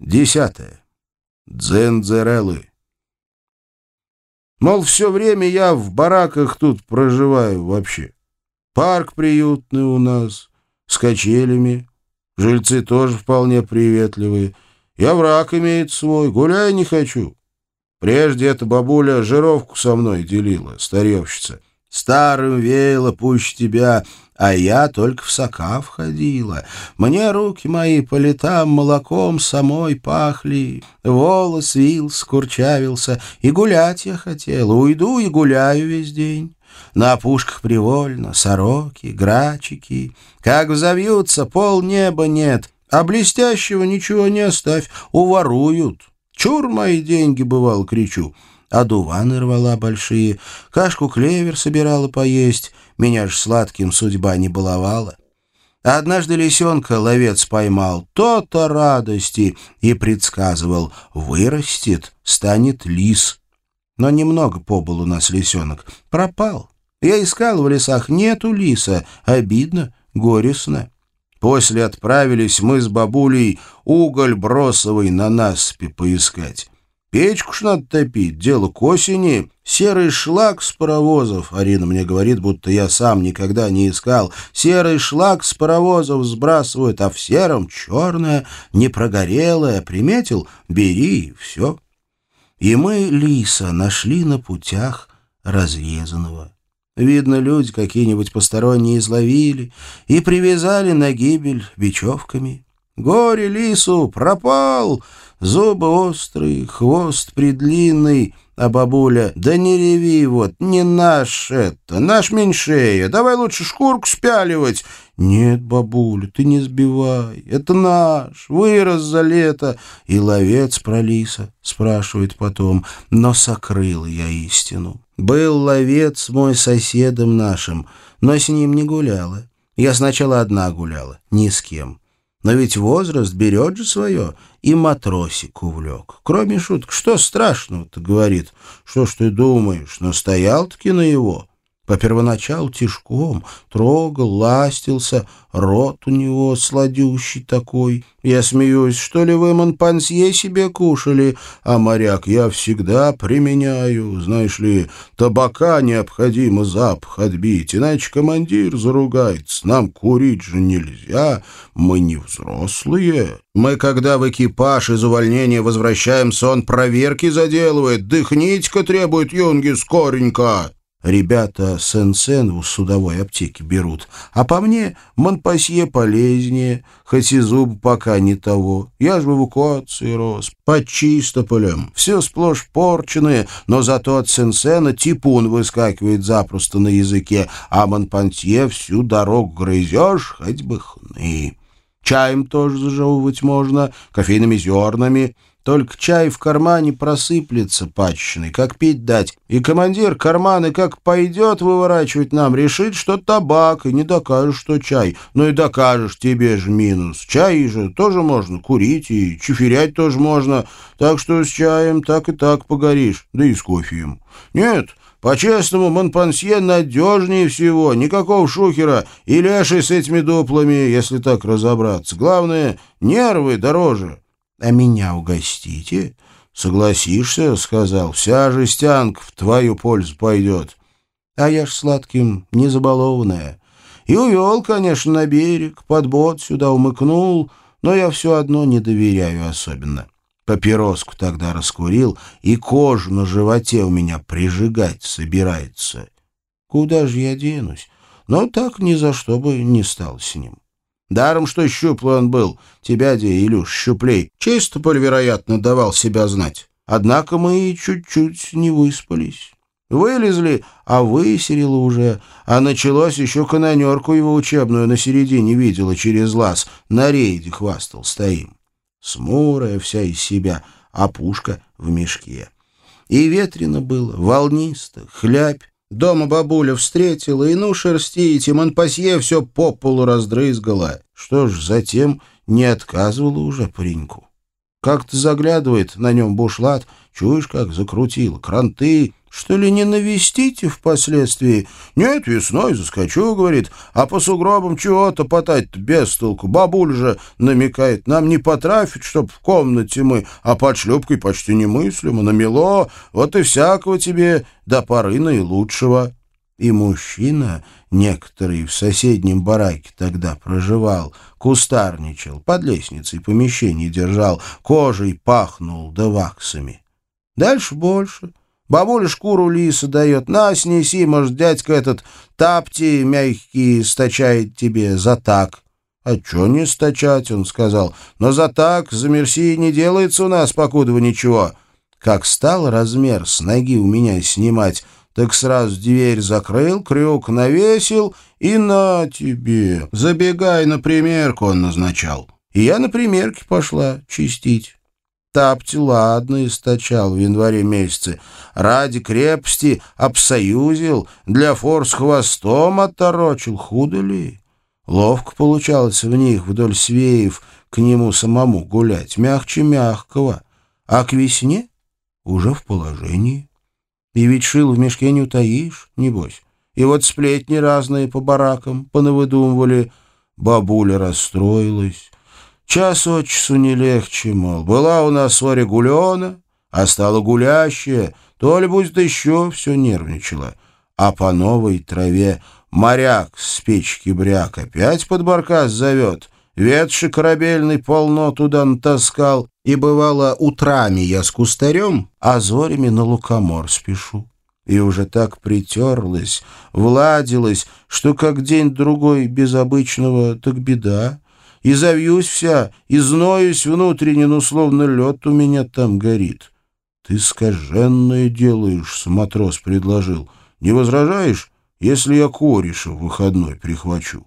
Десятое. Дзензерелы. Мол, все время я в бараках тут проживаю вообще. Парк приютный у нас, с качелями. Жильцы тоже вполне приветливые. Я враг имеет свой, гуляй не хочу. Прежде эта бабуля жировку со мной делила, старевщица. Старым веяло пусть тебя, а я только в сока входила. Мне руки мои по летам молоком самой пахли, волос вился, курчавился, и гулять я хотела, уйду и гуляю весь день. На опушках привольно, сороки, грачики. Как взовьются, пол неба нет, а блестящего ничего не оставь, уворуют. Чур мои деньги, бывал, кричу а дуваны рвала большие, кашку клевер собирала поесть, меня ж сладким судьба не баловала. Однажды лисенка ловец поймал, то-то радости, и предсказывал, вырастет, станет лис. Но немного побыл у нас лисенок, пропал. Я искал в лесах, нету лиса, обидно, горестно. После отправились мы с бабулей уголь бросовый на наспи поискать. Печку ж надо топить, дело к осени. Серый шлак с паровозов, Арина мне говорит, будто я сам никогда не искал. Серый шлак с паровозов сбрасывают, а в сером черное, не прогорелое. Приметил? Бери, все. И мы лиса нашли на путях разрезанного. Видно, люди какие-нибудь посторонние изловили и привязали на гибель бечевками. Горе лису, пропал! Зубы острые, хвост предлинный, а бабуля, да не реви вот, не наш это, наш меньшея, давай лучше шкурку спяливать. Нет, бабуля, ты не сбивай, это наш, вырос за лето. И ловец про лиса, спрашивает потом, но сокрыл я истину. Был ловец мой соседом нашим, но с ним не гуляла. Я сначала одна гуляла, ни с кем. Но ведь возраст берет же свое, и матросик увлек. Кроме шуток, что страшного-то, говорит. Что ж ты думаешь, настоял-таки на его? По первоначалу тишком, трогал, ластился, рот у него сладющий такой. Я смеюсь, что ли вы монпансье себе кушали, а моряк я всегда применяю. Знаешь ли, табака необходимо запах отбить, иначе командир заругается. Нам курить же нельзя, мы не взрослые. Мы, когда в экипаж из увольнения возвращаемся, он проверки заделывает, дыхнить-ка требует юнги скоренько. Ребята сен-сен в судовой аптеке берут. А по мне Монпасье полезнее, хоть и зуб пока не того. Я ж в эвакуации рос, под чистополем. Все сплошь порченые, но зато от сен-сена типун выскакивает запросто на языке, а Монпансье всю дорогу грызешь, хоть бы хны. Чаем тоже зажевывать можно, кофейными зернами — только чай в кармане просыплется пачечный, как пить дать. И командир карманы как пойдет выворачивать нам, решит, что табак, и не докажешь, что чай. Ну и докажешь, тебе же минус. Чай же тоже можно курить, и чеферять тоже можно. Так что с чаем так и так погоришь, да и с кофеем. Нет, по-честному, Монпансье надежнее всего, никакого шухера и леший с этими дуплами, если так разобраться. Главное, нервы дороже. А меня угостите? Согласишься, — сказал, — вся жестянка в твою пользу пойдет. А я ж сладким не забалованная. И увел, конечно, на берег, под бот сюда умыкнул, но я все одно не доверяю особенно. Папироску тогда раскурил, и кожу на животе у меня прижигать собирается. Куда же я денусь? Но так ни за что бы не стал с ним. Даром, что щуплый он был, тебя, де, Илюш, щуплей, чисто, вероятно, давал себя знать. Однако мы чуть-чуть не выспались. Вылезли, а высерило уже, а началось еще канонерку его учебную на середине видела через лаз, на рейде хвастал стоим. Смурая вся из себя, а пушка в мешке. И ветрено было, волнисто, хлябь, Дома бабуля встретила, и ну шерстить, и Монпасье все по полу раздрызгала. Что ж, затем не отказывала уже пареньку. Как-то заглядывает на нем бушлат, чуешь, как закрутил, кранты, Что ли, не навестите впоследствии? Нет, весной заскочу, говорит, а по сугробам чего то потать без толку. Бабуль же намекает, нам не потрафить, чтоб в комнате мы, а под шлюпкой почти немыслимо, намело, вот и всякого тебе до поры наилучшего. И мужчина, некоторый в соседнем бараке тогда проживал, кустарничал, под лестницей помещение держал, кожей пахнул да ваксами. Дальше больше — Бабуля шкуру лиса дает. На, снеси, может, дядька этот тапти мягкие стачает тебе за так. А чё не стачать, он сказал. Но за так, за мерси не делается у нас, покуда ничего. Как стал размер с ноги у меня снимать, так сразу дверь закрыл, крюк навесил и на тебе. Забегай на примерку, он назначал. И я на примерке пошла чистить. Тапти ладно источал в январе месяце. Ради крепости обсоюзил, для форс хвостом оторочил. Худо ли? Ловко получалось в них вдоль свеев к нему самому гулять. Мягче мягкого. А к весне уже в положении. И ведь шил в мешке не утаишь, небось. И вот сплетни разные по баракам понавыдумывали. Бабуля расстроилась. Час от часу не легче, мол. Была у нас Оря гулена, а стала гулящая, то ли будет еще все нервничала. А по новой траве моряк с печки бряк опять под баркас зовет. Ветши корабельный полно туда натаскал, и бывало утрами я с кустарем, а зорями на лукомор спешу. И уже так притерлась, владилась, что как день-другой без обычного, так беда и завьюсь вся, и зноюсь внутренне, ну, словно лед у меня там горит. Ты скаженное делаешь, матрос предложил. Не возражаешь, если я кореша в выходной прихвачу?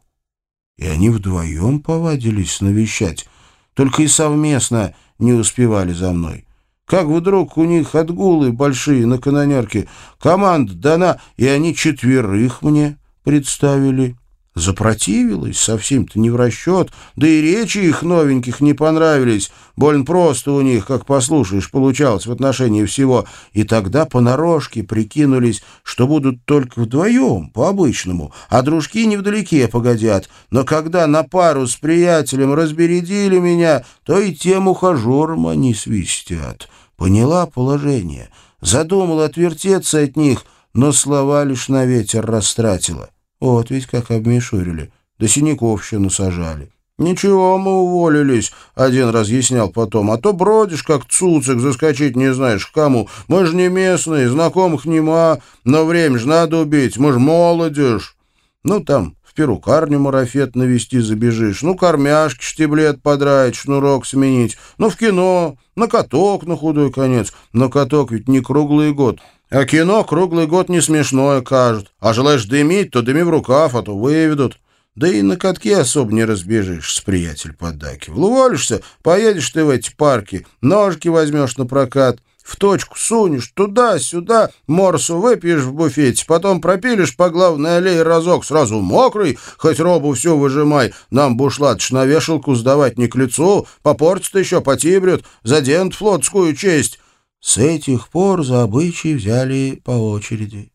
И они вдвоем повадились навещать, только и совместно не успевали за мной. Как вдруг у них отгулы большие на канонерке, команда дана, и они четверых мне представили. Запротивилась, совсем-то не в расчет, да и речи их новеньких не понравились. Больно просто у них, как послушаешь, получалось в отношении всего. И тогда понарошке прикинулись, что будут только вдвоем, по-обычному, а дружки невдалеке погодят. Но когда на пару с приятелем разбередили меня, то и тем ухажерам они свистят. Поняла положение, задумала отвертеться от них, но слова лишь на ветер растратила. Вот ведь как обмешурили. До синяков еще насажали. «Ничего, мы уволились», — один разъяснял потом. «А то бродишь, как цуцик, заскочить не знаешь к кому. Мы же не местные, знакомых нема, но время же надо убить, мы же молодежь». Ну, там в перукарню марафет навести забежишь, ну, кормяшки, штиблет подраить, шнурок сменить, ну, в кино, на каток на худой конец. Но каток ведь не круглый год, а кино круглый год не смешное кажет. А желаешь дымить, то дыми в рукав, а то выведут. Да и на катке особо не разбежишь, с приятель поддакивал. Уволишься, поедешь ты в эти парки, ножки возьмешь на прокат, в точку сунешь, туда-сюда, морсу выпьешь в буфете, потом пропилишь по главной аллее разок, сразу мокрый, хоть робу всю выжимай, нам бушлат на вешалку сдавать не к лицу, попортят еще, потибрют, заденут флотскую честь. С этих пор за обычаи взяли по очереди.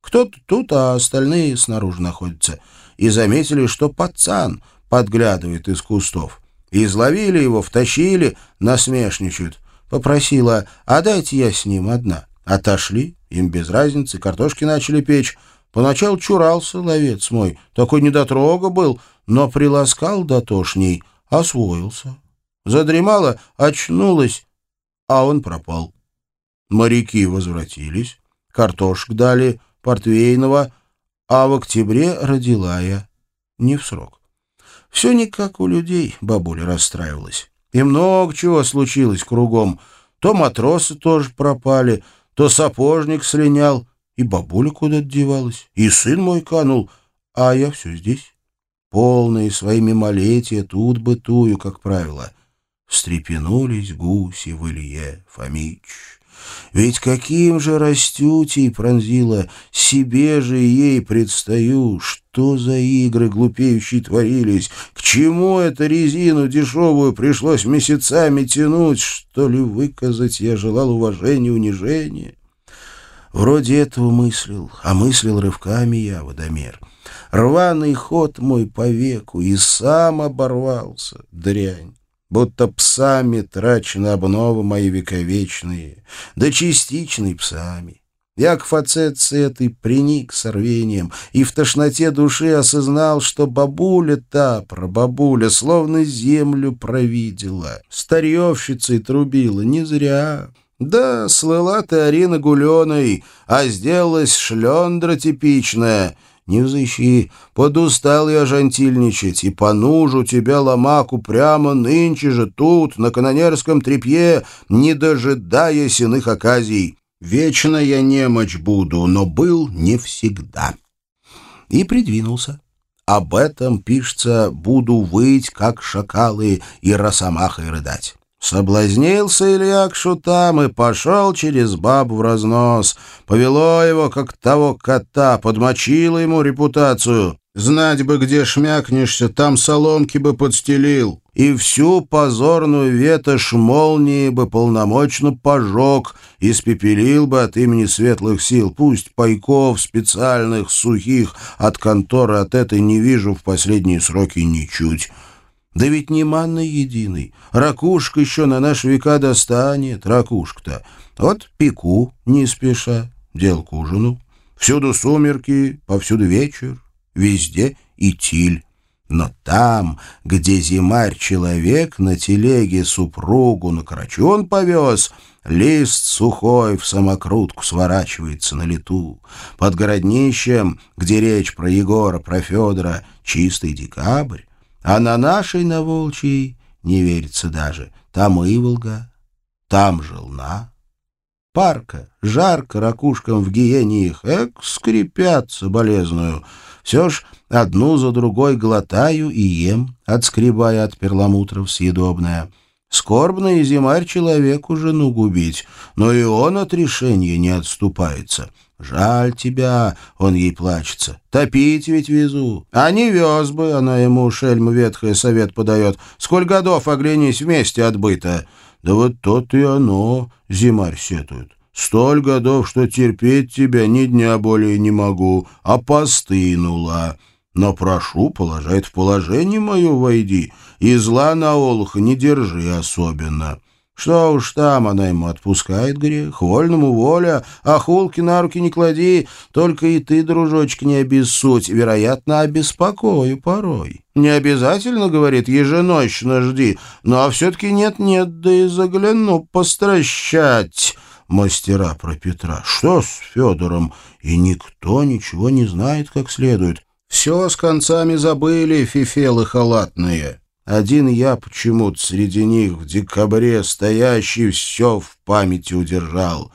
Кто-то тут, а остальные снаружи находятся. И заметили, что пацан подглядывает из кустов. Изловили его, втащили, насмешничают. Попросила, а дайте я с ним одна. Отошли, им без разницы, картошки начали печь. Поначалу чурался ловец мой, такой недотрога был, но приласкал дотошней, освоился. Задремала, очнулась, а он пропал. Моряки возвратились, картошек дали, портвейного, а в октябре родила я не в срок. Все не как у людей, бабуля расстраивалась. И много чего случилось кругом. То матросы тоже пропали, то сапожник слинял, и бабуля куда-то девалась, и сын мой канул, а я все здесь. Полные своими малетия тут бытую, как правило. Встрепенулись гуси в Илье Фомич. Ведь каким же растютей пронзила, себе же ей предстаю, что за игры глупеющие творились, к чему эту резину дешевую пришлось месяцами тянуть, что ли выказать я желал уважение унижение. Вроде этого мыслил, а мыслил рывками я, водомер. Рваный ход мой по веку, и сам оборвался, дрянь. Будто псами трачены обновы мои вековечные, да частичной псами. Я к фацетце этой приник с рвением и в тошноте души осознал, что бабуля та, прабабуля, словно землю провидела. Старьевщицей трубила не зря. Да, слыла ты Арина Гуленой, а сделалась шлендра типичная. Не взыщи, подустал я жантильничать, и понужу тебя, ломаку, прямо нынче же тут, на канонерском трепье, не дожидая иных оказий. Вечно я немочь буду, но был не всегда. И придвинулся. Об этом пишется «буду выть, как шакалы, и росомахой рыдать». Соблазнился Илья к шутам и пошел через баб в разнос. Повело его, как того кота, подмочило ему репутацию. Знать бы, где шмякнешься, там соломки бы подстелил. И всю позорную ветошь молнии бы полномочно пожег, испепелил бы от имени светлых сил. Пусть пайков специальных, сухих, от конторы от этой не вижу в последние сроки ничуть. Да ведь не манной единый. Ракушка еще на наши века достанет, ракушка-то. Вот пеку не спеша, дел к ужину. Всюду сумерки, повсюду вечер везде и тиль. Но там, где зимарь-человек на телеге супругу на крачун повез, лист сухой в самокрутку сворачивается на лету. Под городнищем, где речь про Егора, про Федора, чистый декабрь, а на нашей, на Волчьей, не верится даже, там Иволга, там Желна. Парка, жарко ракушкам в гиене их, эк, скрипят соболезную — все ж одну за другой глотаю и ем, отскребая от перламутров съедобное. Скорбно и зимарь человеку жену губить, но и он от решения не отступается. Жаль тебя, он ей плачется. Топить ведь везу. А не вез бы, она ему, шельма ветхая, совет подает. Сколь годов, оглянись, вместе отбыто. Да вот тот и оно, зимарь сетует. Столь годов, что терпеть тебя ни дня более не могу, а постынула. Но прошу, положает в положение мое войди, и зла на олуха не держи особенно. Что уж там, она ему отпускает грех, вольному воля, а хулки на руки не клади, только и ты, дружочек, не обессудь, вероятно, обеспокою порой. Не обязательно, говорит, еженочно жди, но все-таки нет-нет, да и загляну постращать» мастера про Петра. Что с Федором? И никто ничего не знает как следует. Все с концами забыли, фифелы халатные. Один я почему-то среди них в декабре стоящий все в памяти удержал.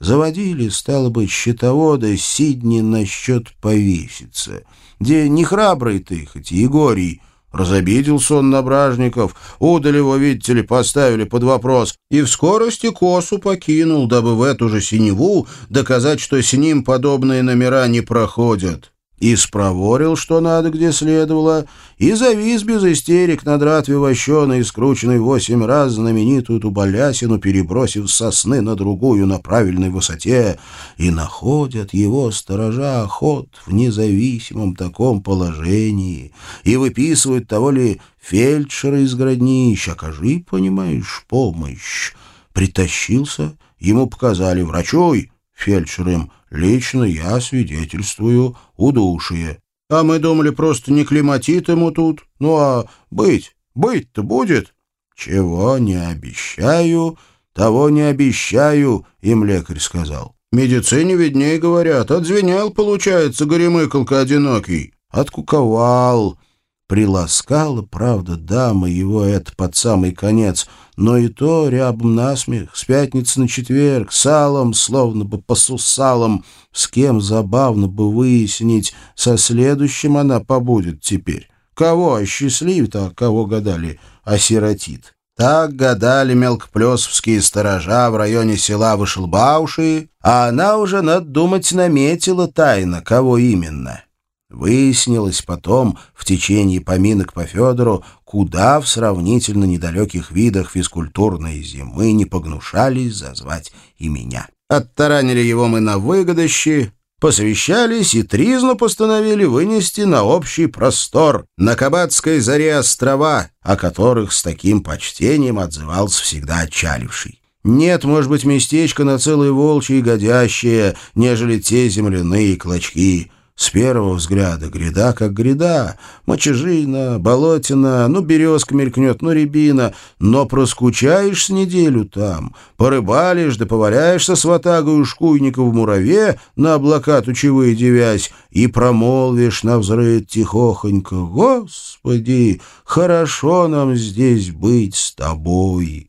Заводили, стало быть, счетовода Сидни насчет повеситься. Где не храбрый ты, хоть Егорий, Разобиделся он на бражников, удали его, видите ли, поставили под вопрос, и в скорости косу покинул, дабы в эту же синеву доказать, что с ним подобные номера не проходят и спроворил, что надо, где следовало, и завис без истерик над ратве вощеной, скрученной восемь раз знаменитую ту балясину, перебросив сосны на другую на правильной высоте, и находят его сторожа охот в независимом таком положении, и выписывают того ли фельдшера из городнищ, окажи, понимаешь, помощь. Притащился, ему показали врачой, фельдшер им, Лично я свидетельствую удушие. А мы думали, просто не климатит ему тут. Ну а быть, быть-то будет. Чего не обещаю, того не обещаю, им лекарь сказал. Медицине виднее говорят. Отзвенел, получается, горемыкалка одинокий. Откуковал. Приласкала, правда, дама его это под самый конец, но и то рябом насмех, с пятницы на четверг, салом, словно бы по сусалам, с кем забавно бы выяснить, со следующим она побудет теперь. Кого осчастливит, а кого гадали осиротит. Так гадали мелкоплесовские сторожа в районе села Вышелбауши, а она уже, надо думать, наметила тайно, кого именно. Выяснилось потом, в течение поминок по Федору, куда в сравнительно недалеких видах физкультурной зимы не погнушались зазвать и меня. Оттаранили его мы на выгодощи, посовещались и тризну постановили вынести на общий простор, на Кабацкой заре острова, о которых с таким почтением отзывался всегда отчаливший. Нет, может быть, местечко на целые волчьи годящее, нежели те земляные клочки — с первого взгляда гряда как гряда, мочежина, болотина, ну, березка мелькнет, ну, рябина, но проскучаешь с неделю там, порыбалишь да поваляешься с ватагой шкуйника в мураве, на облака тучевые девясь, и промолвишь на взрыв тихохонько, «Господи, хорошо нам здесь быть с тобой!»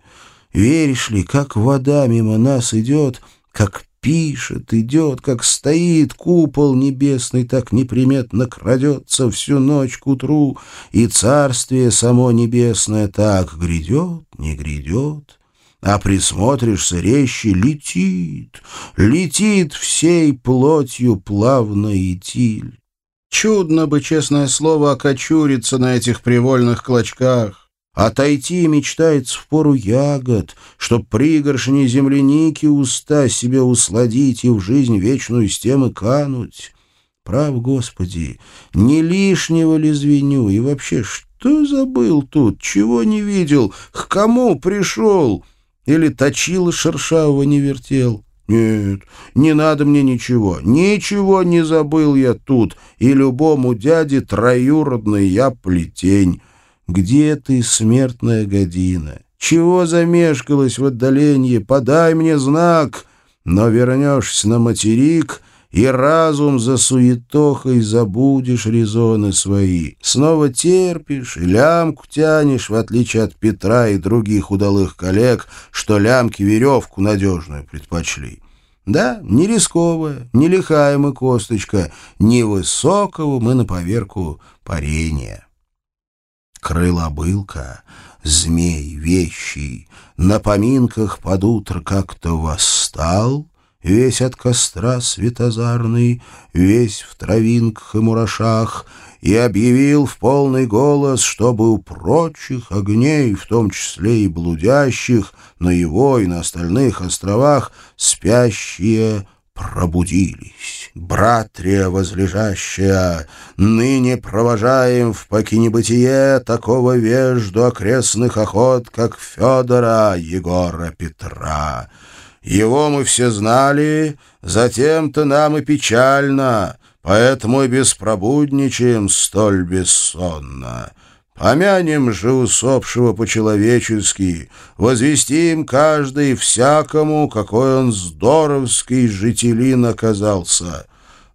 Веришь ли, как вода мимо нас идет, как пишет, идет, как стоит купол небесный, так неприметно крадется всю ночь к утру, и царствие само небесное так грядет, не грядет, а присмотришься резче летит, летит всей плотью плавно и тиль. Чудно бы, честное слово, окочуриться на этих привольных клочках. Отойти мечтается в пору ягод, чтоб пригоршни земляники уста себе усладить и в жизнь вечную с тем и кануть. Прав, Господи, не лишнего ли звеню? И вообще, что забыл тут? Чего не видел? К кому пришел? Или точил шершавого не вертел? Нет, не надо мне ничего. Ничего не забыл я тут, и любому дяде троюродный я плетень. Где ты, смертная година? Чего замешкалась в отдалении? Подай мне знак. Но вернешься на материк, и разум за суетохой забудешь резоны свои. Снова терпишь и лямку тянешь, в отличие от Петра и других удалых коллег, что лямки веревку надежную предпочли. Да, не рисковая, не лихая мы косточка, не высокого мы на поверку парения крылобылка, змей вещий, на поминках под утро как-то восстал, весь от костра светозарный, весь в травинках и мурашах, и объявил в полный голос, чтобы у прочих огней, в том числе и блудящих, на его и на остальных островах, спящие пробудились. Братрия возлежащая, ныне провожаем в покине бытие такого вежду окрестных охот, как Федора Егора Петра. Его мы все знали, затем-то нам и печально, поэтому и беспробудничаем столь бессонно. Помянем же усопшего по-человечески, возвестим каждый всякому, какой он здоровский жителин оказался.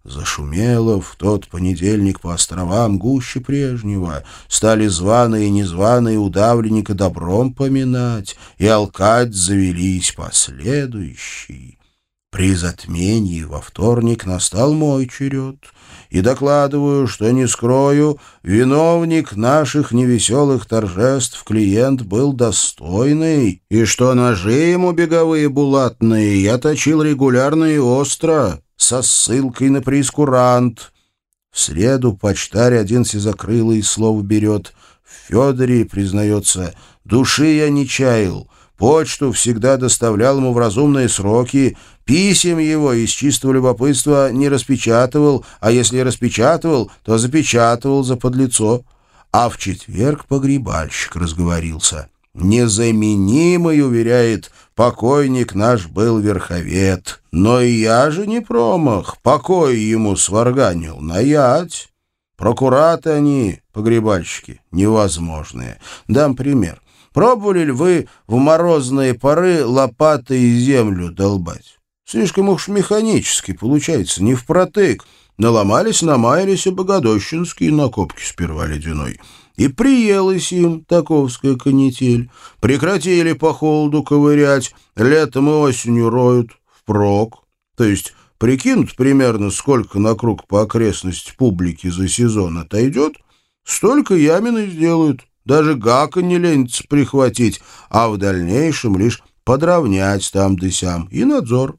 Зашумело в тот понедельник по островам гуще прежнего, стали званые и незваные удавленника добром поминать, и алкать завелись последующие. При затмении во вторник настал мой черед — и докладываю, что не скрою, виновник наших невеселых торжеств клиент был достойный, и что ножи ему беговые булатные я точил регулярно и остро, со ссылкой на прескурант. В среду почтарь один сизокрылый слов берет. В Федоре, признается, души я не чаял, почту всегда доставлял ему в разумные сроки, Писем его из чистого любопытства не распечатывал, а если распечатывал, то запечатывал за подлицо. А в четверг погребальщик разговорился. «Незаменимый, — уверяет, — покойник наш был верховед. Но и я же не промах, покой ему сварганил, наять. Прокураты они, погребальщики, невозможные. Дам пример. Пробовали ли вы в морозные поры лопатой землю долбать? Слишком уж механически получается, не впротык. Наломались, намаялись и богодощинские накопки сперва ледяной. И приелась им таковская канитель. Прекратили по холоду ковырять, летом и осенью роют впрок. То есть прикинут примерно, сколько на круг по окрестности публики за сезон отойдет, столько ямины сделают. Даже гака не ленится прихватить, а в дальнейшем лишь подровнять там да сям. И надзор.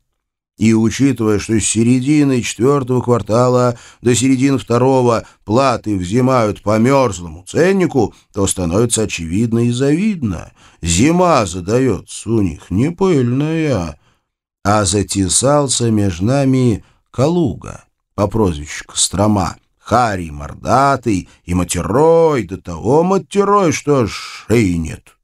И учитывая, что с середины четвертого квартала до середины второго платы взимают по мерзлому ценнику, то становится очевидно и завидно. Зима задается у них не пыльная. а затесался между нами Калуга по прозвищу Кострома, Харий мордатый и матерой, до того матерой, что шеи нет.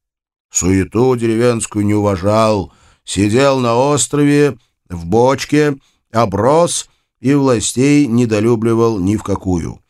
Суету деревенскую не уважал, сидел на острове, в бочке, оброс и властей недолюбливал ни в какую.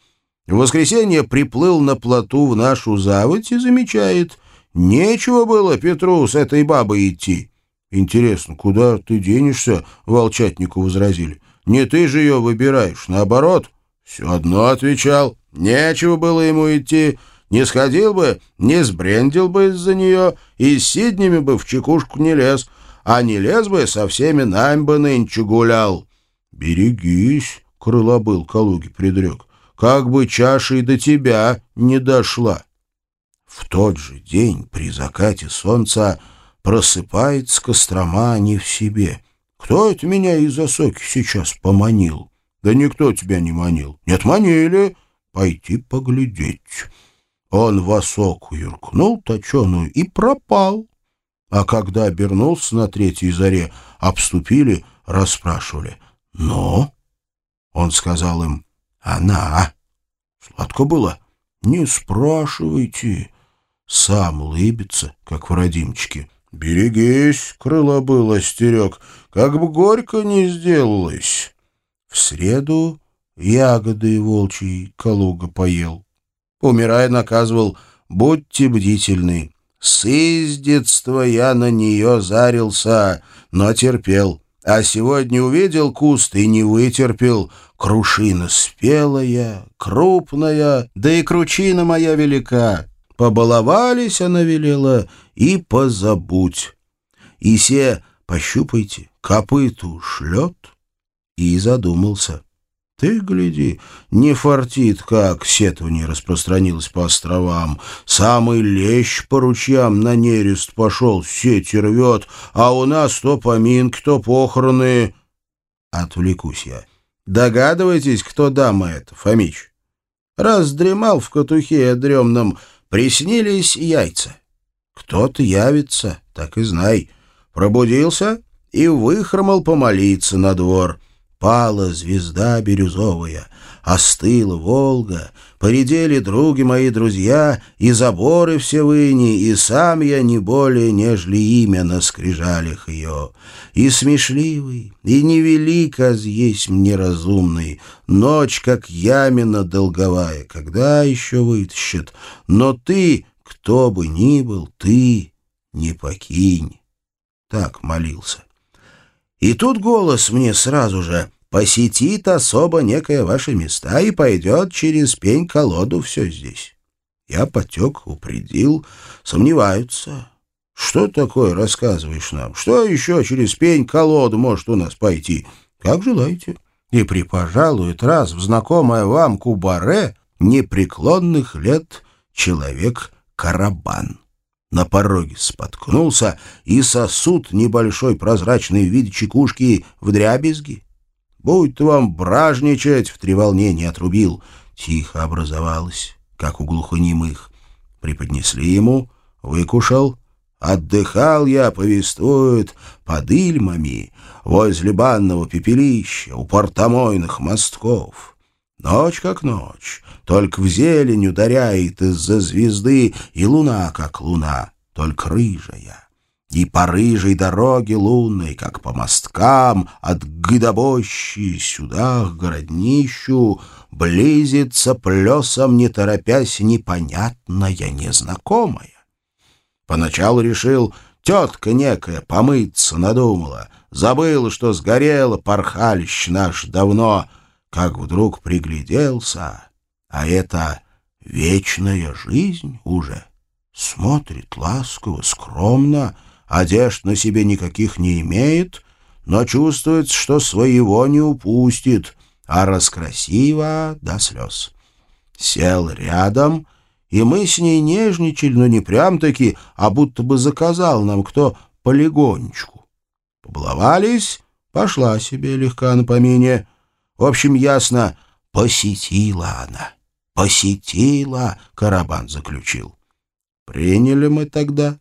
В воскресенье приплыл на плоту в нашу заводь и замечает, нечего было Петру с этой бабой идти. «Интересно, куда ты денешься?» — волчатнику возразили. «Не ты же ее выбираешь, наоборот». Все одно отвечал, нечего было ему идти, не сходил бы, не сбрендил бы из-за нее, и с сиднями бы в чекушку не лез, а не лез бы, со всеми нами бы нынче гулял. «Берегись», — крылобыл Калуги предрек, — «как бы чаша и до тебя не дошла». В тот же день при закате солнца просыпается Кострома не в себе. Кто это меня из осоки сейчас поманил? Да никто тебя не манил. Нет, манили. Пойти поглядеть. Он в осоку юркнул точеную и пропал. А когда обернулся на третьей заре, обступили, расспрашивали. «Но?» Он сказал им «Она». Сладко было? Не спрашивайте. Сам улыбится, как в родимчике. «Берегись, крыло было, стерег, как бы горько не сделалось». В среду ягоды волчьи Калуга поел. Умирая, наказывал «Будьте бдительны». С издетства я на нее зарился, но терпел. А сегодня увидел куст и не вытерпел. Крушина спелая, крупная, да и кручина моя велика. Побаловались, она велела, и позабудь. И се, пощупайте, копыту шлет, и задумался. Ты гляди, не фартит, как сетование распространилось по островам. Самый лещ по ручьям на нерест пошел, сети рвет, а у нас то поминки, то похороны. Отвлекусь я. Догадываетесь, кто дама эта, Фомич? Раз дремал в катухе дремном, приснились яйца. Кто-то явится, так и знай. Пробудился и выхромал помолиться на двор — Пала звезда бирюзовая, остыла Волга, поредели други мои друзья, и заборы все выни, и сам я не более, нежели имя на скрижалях ее. И смешливый, и невелик, аз есть мне разумный, ночь, как ямина долговая, когда еще вытащит, но ты, кто бы ни был, ты не покинь. Так молился. И тут голос мне сразу же посетит особо некое ваши места и пойдет через пень-колоду все здесь. Я потек, упредил, сомневаются. Что такое рассказываешь нам? Что еще через пень-колоду может у нас пойти? Как желаете. И припожалует раз в знакомое вам кубаре непреклонных лет человек-карабан на пороге споткнулся, и сосуд небольшой прозрачный в виде чекушки в дрябезги. Будь вам бражничать, в треволнении отрубил. Тихо образовалось, как у глухонемых. Преподнесли ему, выкушал. Отдыхал я, повествует, под Ильмами, возле банного пепелища, у портомойных мостков. Ночь как ночь, только в зелень ударяет из-за звезды, и луна как луна, только рыжая. И по рыжей дороге лунной, как по мосткам, от Гдобощи сюда, к городнищу, близится плесом, не торопясь, непонятная, незнакомая. Поначалу решил, тетка некая помыться надумала, забыл, что сгорела порхалищ наш давно, как вдруг пригляделся, а это вечная жизнь уже. Смотрит ласково, скромно, одежд на себе никаких не имеет, но чувствует, что своего не упустит, а раскрасиво до слез. Сел рядом, и мы с ней нежничали, но не прям-таки, а будто бы заказал нам кто полигонечку. Побаловались, пошла себе легка на помине. В общем, ясно, посетила она. Посетила, Карабан заключил. Приняли мы тогда,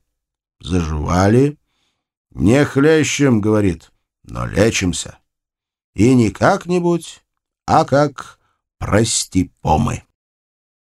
заживали. Не хлещем, говорит, но лечимся. И не как-нибудь, а как простипомы.